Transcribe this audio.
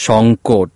সংকট